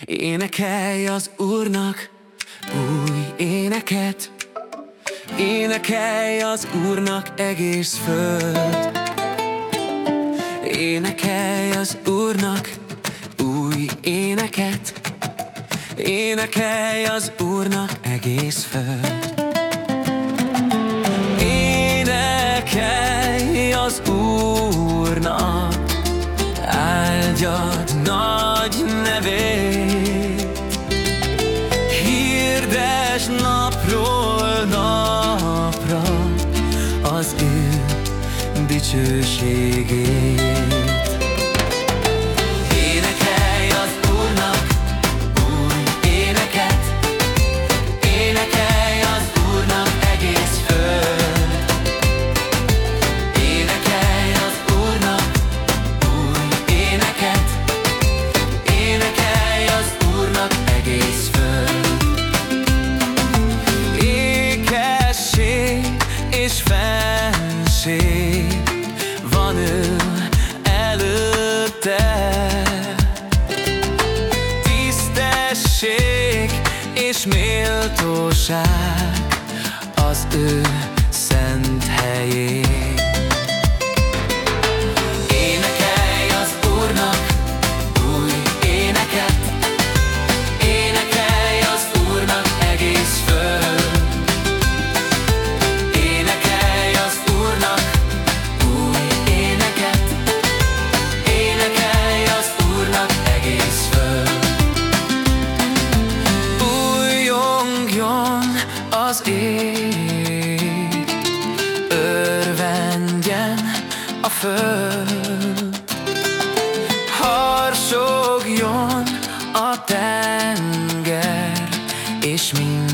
Énekelj az Úrnak új éneket, Énekelj az Úrnak egész föld. Énekelj az Úrnak új éneket, Énekelj az Úrnak egész föld. Énekelj az Úrnak, áldjad nagy nevét. Hirdes napról napra az ő dicsőségét. És fenség van ő előtte. Tisztesség és méltóság az ő szent helyén. Ég, örvendjen a föld, harsogjon a tenger, és minden